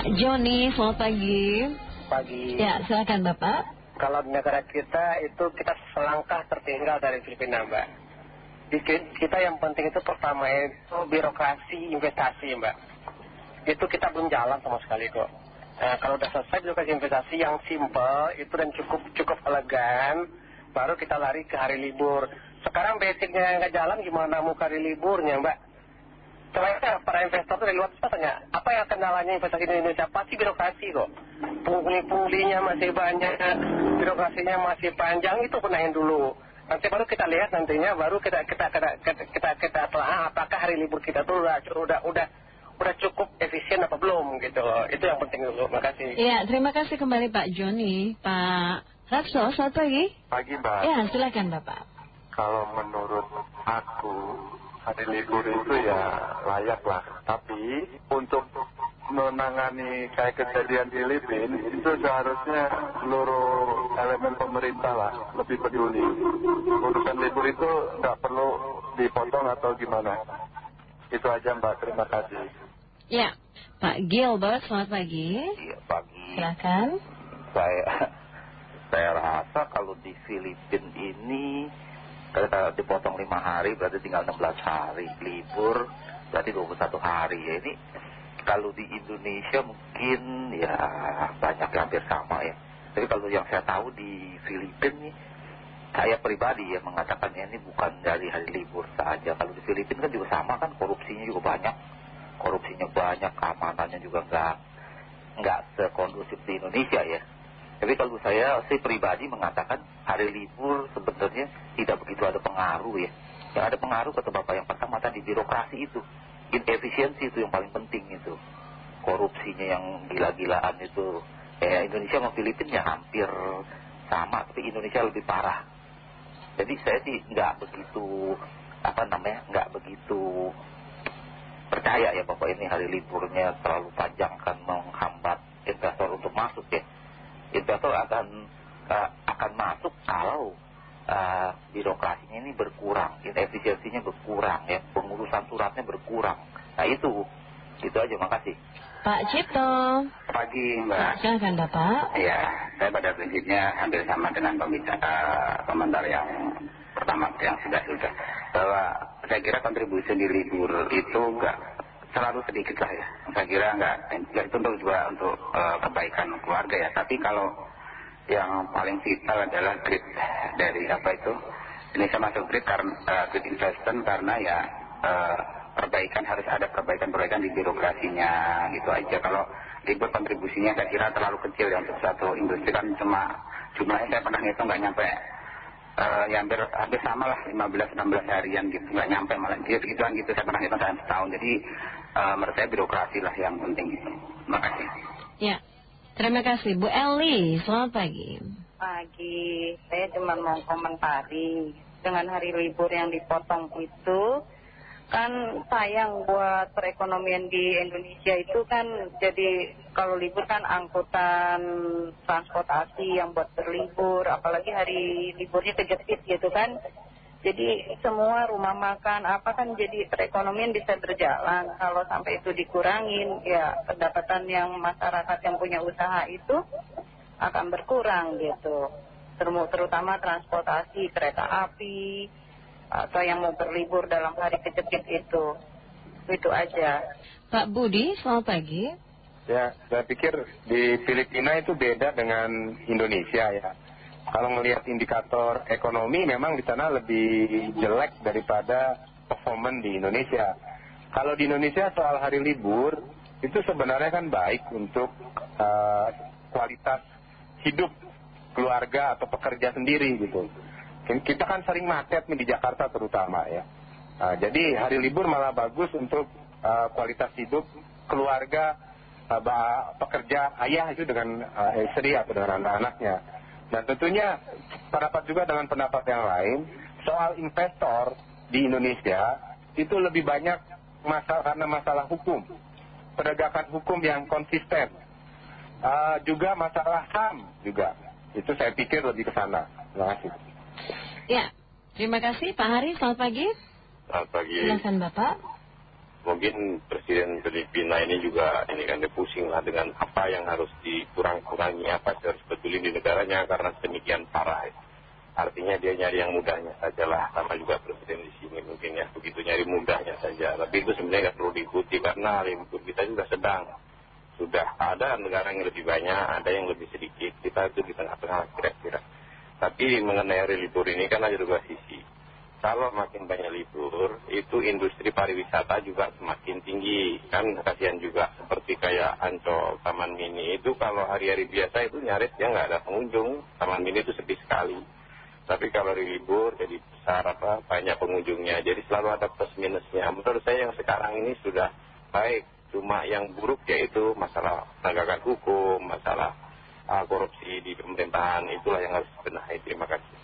Pak Joni, selamat pagi. Pagi. Ya, silakan Bapak. Kalau di negara kita itu kita selangkah tertinggal dari Filipina, Mbak. Di kita yang penting itu pertama itu birokrasi investasi, Mbak. Itu kita belum jalan sama sekali kok. Nah, kalau udah selesai birokrasi investasi yang simple itu dan cukup cukup elegan, baru kita lari ke hari libur. Sekarang basicnya nggak jalan gimana mau ke hari liburnya, Mbak? Selainnya para investor dari luar tanya, apa yang kendalanya investasi di Indonesia? Pasti birokrasi kok. Pungli-punglinya masih banyak, birokrasinya masih panjang, itu penahin dulu. Nanti baru kita lihat nantinya, baru kita kita kita kita, kita, kita telah apakah hari libur kita tuh udah udah udah udah cukup efisien apa belum gitu loh. Itu yang penting dulu. Terima kasih. Iya, terima kasih kembali Pak Joni. Pak Rapso, selamat pagi. Pagi Mbak. Ya, silakan Bapak. Kalau menurut aku hari libur itu ya layak lah. Tapi untuk menangani kayak kejadian di Filipina itu seharusnya seluruh elemen pemerintah lah lebih peduli. Urusan libur itu nggak perlu dipotong atau gimana. Itu aja Mbak, terima kasih. Ya, Pak Gilbert, selamat pagi. Iya, pagi. Silakan. Saya, saya rasa kalau di Filipina ini kalau dipotong lima hari berarti tinggal 16 hari. Libur berarti 21 hari. Ya ini kalau di Indonesia mungkin ya banyak hampir sama ya. Tapi kalau yang saya tahu di Filipina nih saya pribadi ya mengatakannya ini bukan dari hari libur saja. Kalau di Filipina kan juga sama kan korupsinya juga banyak. Korupsinya banyak keamanannya juga nggak nggak sekondusif di Indonesia ya tapi kalau saya sih pribadi mengatakan hari libur sebenarnya tidak begitu ada pengaruh ya. Yang ada pengaruh kata Bapak yang pertama tadi birokrasi itu. Inefisiensi itu yang paling penting itu. Korupsinya yang gila-gilaan itu. Ya Indonesia sama Filipina hampir sama tapi Indonesia lebih parah. Jadi saya sih nggak begitu apa namanya nggak begitu percaya ya Bapak ini hari liburnya terlalu panjang kan menghambat investor untuk masuk ya investor akan uh, akan masuk kalau uh, birokrasinya ini berkurang, efisiensinya berkurang, ya, pengurusan suratnya berkurang. Nah itu, itu aja, makasih. Pak Cipto. Pagi Mbak. Silakan Bapak. Iya, saya pada prinsipnya hampir sama dengan pembicara komentar yang pertama yang sudah sudah bahwa saya kira kontribusi di libur itu enggak selalu sedikit lah ya. Saya kira enggak itu untuk juga untuk uh, kebaikan keluarga ya. Tapi kalau yang paling vital adalah grid dari apa itu ini saya masuk grid karena uh, grid investment karena ya uh, perbaikan harus ada perbaikan-perbaikan di birokrasinya gitu aja. Kalau libur kontribusinya saya kira terlalu kecil ya untuk satu industri kan cuma jumlahnya saya pernah ngitung nggak nyampe uh, ya hampir, hampir sama lah 15-16 harian gitu. Nggak nyampe malah. Gitu gituan gitu saya pernah ngitung dalam setahun. Jadi uh, menurut saya birokrasi lah yang penting gitu. Terima kasih. Ya terima kasih. Bu Eli selamat pagi. Pagi. Saya cuma mau komentari. Dengan hari libur yang dipotong itu kan sayang buat perekonomian di Indonesia itu kan jadi kalau libur kan angkutan transportasi yang buat berlibur apalagi hari liburnya kejepit gitu kan. Jadi semua rumah makan apa kan jadi perekonomian bisa berjalan. Kalau sampai itu dikurangin ya pendapatan yang masyarakat yang punya usaha itu akan berkurang gitu. Terutama transportasi kereta api atau yang mau berlibur dalam hari kejepit itu. Itu aja. Pak Budi, selamat pagi. Ya, saya pikir di Filipina itu beda dengan Indonesia ya. Kalau melihat indikator ekonomi memang di sana lebih jelek daripada performan di Indonesia. Kalau di Indonesia soal hari libur itu sebenarnya kan baik untuk uh, kualitas hidup keluarga atau pekerja sendiri gitu kita kan sering macet nih di Jakarta terutama ya. Nah, jadi hari libur malah bagus untuk uh, kualitas hidup keluarga, uh, pekerja ayah itu dengan uh, istri atau dengan anak-anaknya. Dan tentunya pendapat juga dengan pendapat yang lain soal investor di Indonesia itu lebih banyak masalah karena masalah hukum, penegakan hukum yang konsisten, juga masalah HAM juga. Itu saya pikir lebih ke sana. Terima kasih. Ya, terima kasih Pak Hari, selamat pagi. Selamat pagi. Silakan Bapak. mungkin Presiden Filipina ini juga ini kan dia pusing lah dengan apa yang harus dikurang-kurangi, apa yang harus betulin di negaranya karena sedemikian parah. Artinya dia nyari yang mudahnya saja lah, sama juga Presiden di sini mungkin ya, begitu nyari mudahnya saja. Tapi itu sebenarnya nggak perlu diikuti karena libur kita juga sedang. Sudah ada negara yang lebih banyak, ada yang lebih sedikit, kita itu di tengah-tengah kira-kira. Tapi mengenai hari libur ini kan ada dua sisi kalau makin banyak libur, itu industri pariwisata juga semakin tinggi. Kan kasihan juga seperti kayak Ancol, Taman Mini itu kalau hari-hari biasa itu nyaris dia nggak ada pengunjung. Taman Mini itu sepi sekali. Tapi kalau hari libur jadi besar apa banyak pengunjungnya. Jadi selalu ada plus minusnya. Menurut saya yang sekarang ini sudah baik. Cuma yang buruk yaitu masalah penegakan hukum, masalah uh, korupsi di pemerintahan. Itulah yang harus dibenahi. Terima kasih.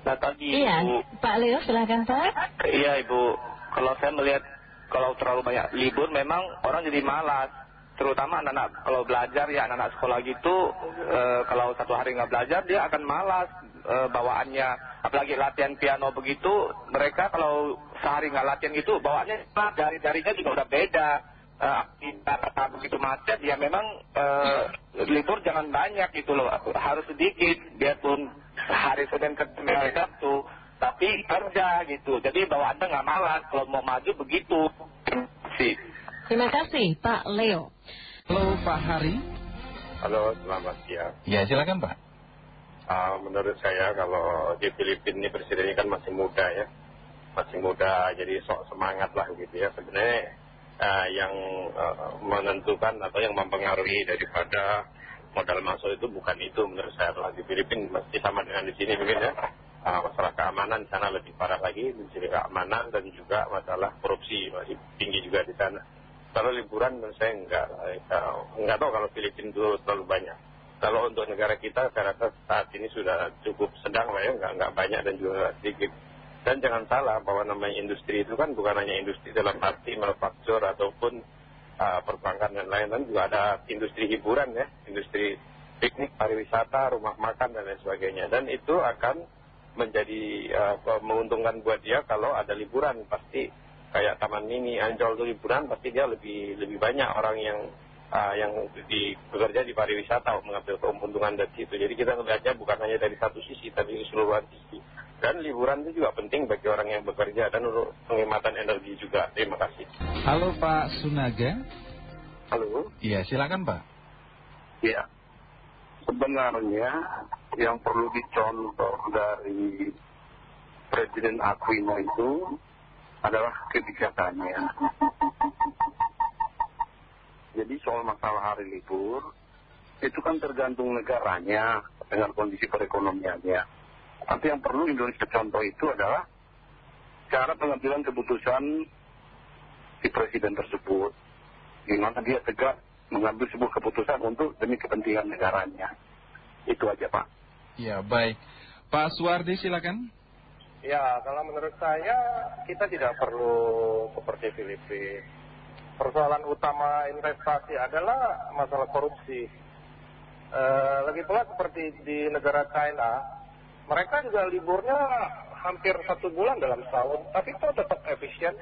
Nah tadi Iya, Ibu, Pak Leo silahkan Pak. iya Ibu, kalau saya melihat kalau terlalu banyak libur memang orang jadi malas. Terutama anak-anak kalau belajar ya anak-anak sekolah gitu, eh, kalau satu hari nggak belajar dia akan malas eh, bawaannya. Apalagi latihan piano begitu, mereka kalau sehari nggak latihan gitu bawaannya dari-darinya juga udah beda. Eh, kita begitu macet ya memang eh, libur jangan banyak gitu loh harus sedikit biarpun hari Senin ke hari Sabtu tapi kerja gitu jadi bawaannya nggak malas kalau mau maju begitu sih Terima kasih Pak Leo. Halo Pak Hari. Halo, selamat siang. Ya silakan Pak. Uh, menurut saya kalau di Filipina ini presidennya kan masih muda ya. Masih muda, jadi sok semangat lah gitu ya. Sebenarnya yang uh, menentukan atau yang mempengaruhi daripada modal masuk itu bukan itu menurut saya. Kalau di Filipina masih sama dengan di sini mungkin ya. Uh, masalah keamanan di sana lebih parah lagi, di sini keamanan dan juga masalah korupsi masih tinggi juga di sana. Kalau liburan menurut saya enggak, enggak tahu kalau Filipina itu terlalu banyak. Kalau untuk negara kita saya rasa saat ini sudah cukup sedang lah ya, enggak, enggak banyak dan juga sedikit. Dan jangan salah bahwa namanya industri itu kan bukan hanya industri dalam arti manufaktur ataupun uh, perbankan dan lain-lain, juga ada industri hiburan ya, industri piknik, pariwisata, rumah makan dan lain sebagainya. Dan itu akan menjadi uh, menguntungkan buat dia kalau ada liburan pasti kayak Taman Mini, Ancol itu liburan pasti dia lebih lebih banyak orang yang uh, yang di, bekerja di pariwisata mengambil keuntungan dari situ. Jadi kita melihatnya bukan hanya dari satu sisi tapi keseluruhan sisi. Dan liburan itu juga penting bagi orang yang bekerja dan untuk penghematan energi juga. Terima kasih. Halo Pak Sunaga. Halo. Iya silakan Pak. Iya. Sebenarnya yang perlu dicontoh dari Presiden Aquino itu adalah kebijakannya. Jadi soal masalah hari libur, itu kan tergantung negaranya dengan kondisi perekonomiannya. Tapi yang perlu Indonesia contoh itu adalah cara pengambilan keputusan di presiden tersebut. Di mana dia tegak mengambil sebuah keputusan untuk demi kepentingan negaranya. Itu aja Pak. Ya baik. Pak Suwardi silakan. Ya, kalau menurut saya kita tidak perlu seperti Filipina. Persoalan utama investasi adalah masalah korupsi. Eh, lagi pula seperti di negara China, mereka juga liburnya hampir satu bulan dalam tahun, tapi itu tetap efisien.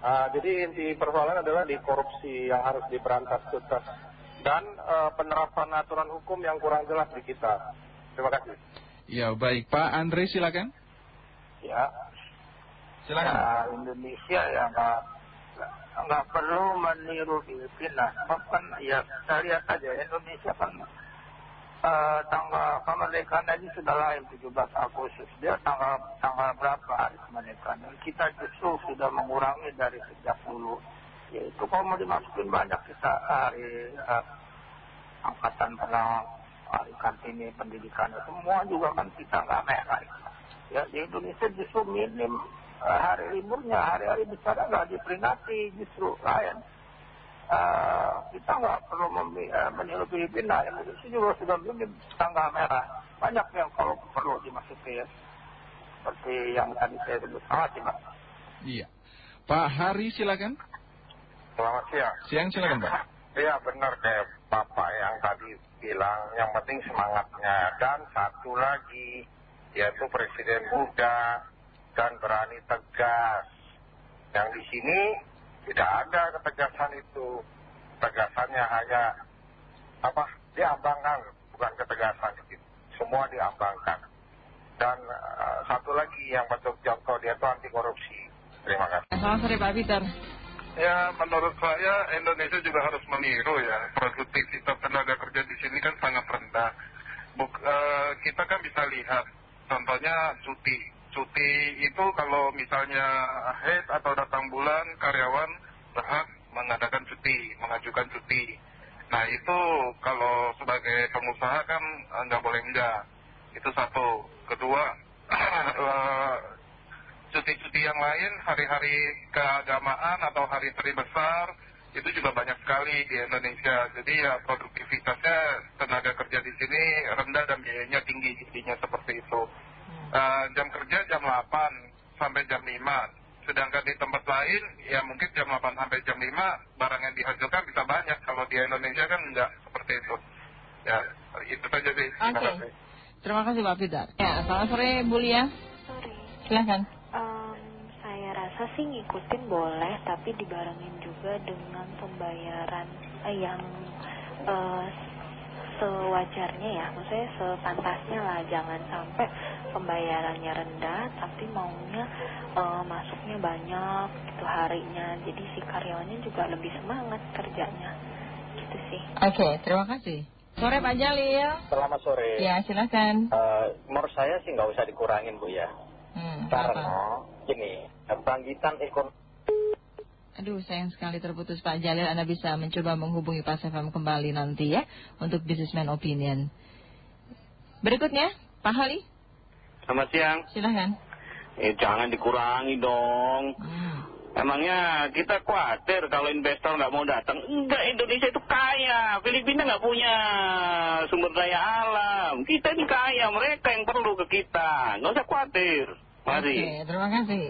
Ah, jadi inti persoalan adalah di korupsi yang harus diberantas tuntas dan eh, penerapan aturan hukum yang kurang jelas di kita. Terima kasih. Ya baik Pak Andre silakan. Ya, Silakan. ya Indonesia ya nggak nggak perlu meniru Filipina. Bahkan ya kita lihat aja Indonesia kan eh, tanggal kemerdekaan ini sudah lain 17 Agustus. Dia tanggal tanggal berapa hari kemerdekaan? Dan kita justru sudah mengurangi dari sejak dulu. Yaitu kalau mau dimasukin banyak kita hari eh, angkatan perang, hari kartini pendidikan semua juga kan kita nggak merah. Ya di Indonesia justru minim eh, hari liburnya, hari-hari besar nggak diperingati justru lain. Eh, kita nggak perlu meniru Filipina, Indonesia juga sudah minim tanggal merah. Banyak yang kalau perlu dimasukin seperti yang tadi saya sebut. Terima kasih, Pak. Iya. Pak Hari silakan. Selamat siang. Siang silakan Pak. Iya benar kayak Bapak yang tadi bilang, yang penting semangatnya. Dan satu lagi, yaitu Presiden muda dan berani tegas. Yang di sini tidak ada ketegasan itu ketegasannya hanya apa diambangkan bukan ketegasan gitu. semua diambangkan dan eh, satu lagi yang betul contoh dia itu anti korupsi terima kasih Selamat sore Pak Peter. Ya, menurut saya Indonesia juga harus meniru ya. Produktivitas tenaga kerja di sini kan sangat rendah. Buk- eh, kita kan bisa lihat, contohnya cuti. Cuti itu kalau misalnya head atau datang bulan, karyawan berhak mengadakan cuti, mengajukan cuti. Nah itu kalau sebagai pengusaha kan eh, nggak boleh enggak. Itu satu. Kedua, eh, cuti-cuti yang lain, hari-hari keagamaan atau hari-hari besar, itu juga banyak sekali di Indonesia. Jadi ya produktivitasnya tenaga kerja di sini rendah dan biayanya tinggi jadinya seperti itu. Eh, jam kerja jam 8 sampai jam 5. Sedangkan di tempat lain ya mungkin jam 8 sampai jam 5 barang yang dihasilkan bisa banyak. Kalau di Indonesia kan enggak seperti itu. Ya itu saja sih. Terima kasih. Terima kasih Pak Peter. Ya, selamat sore Bu Lia. Silahkan. Saya rasa sih ngikutin boleh, tapi dibarengin juga dengan pembayaran eh, yang eh, sewajarnya ya, maksudnya sepantasnya lah, jangan sampai pembayarannya rendah, tapi maunya eh, masuknya banyak gitu harinya, jadi si karyawannya juga lebih semangat kerjanya, gitu sih. Oke, terima kasih. Sore Pak Jalil. Selamat sore. Ya, silakan. Eh, menurut saya sih nggak usah dikurangin bu ya. Hmm, Karena gini, bangkitan ekonomi Aduh, sayang sekali terputus Pak Jalil. Anda bisa mencoba menghubungi Pak FM kembali nanti ya untuk Businessman Opinion. Berikutnya, Pak Hali, Selamat siang. silahkan. Eh, jangan dikurangi dong. Emangnya kita khawatir kalau investor nggak mau datang? Enggak, Indonesia itu kaya. Filipina nggak punya sumber daya alam. Kita ini kaya, mereka yang perlu ke kita. Nggak usah khawatir. Mari. Oke, terima kasih.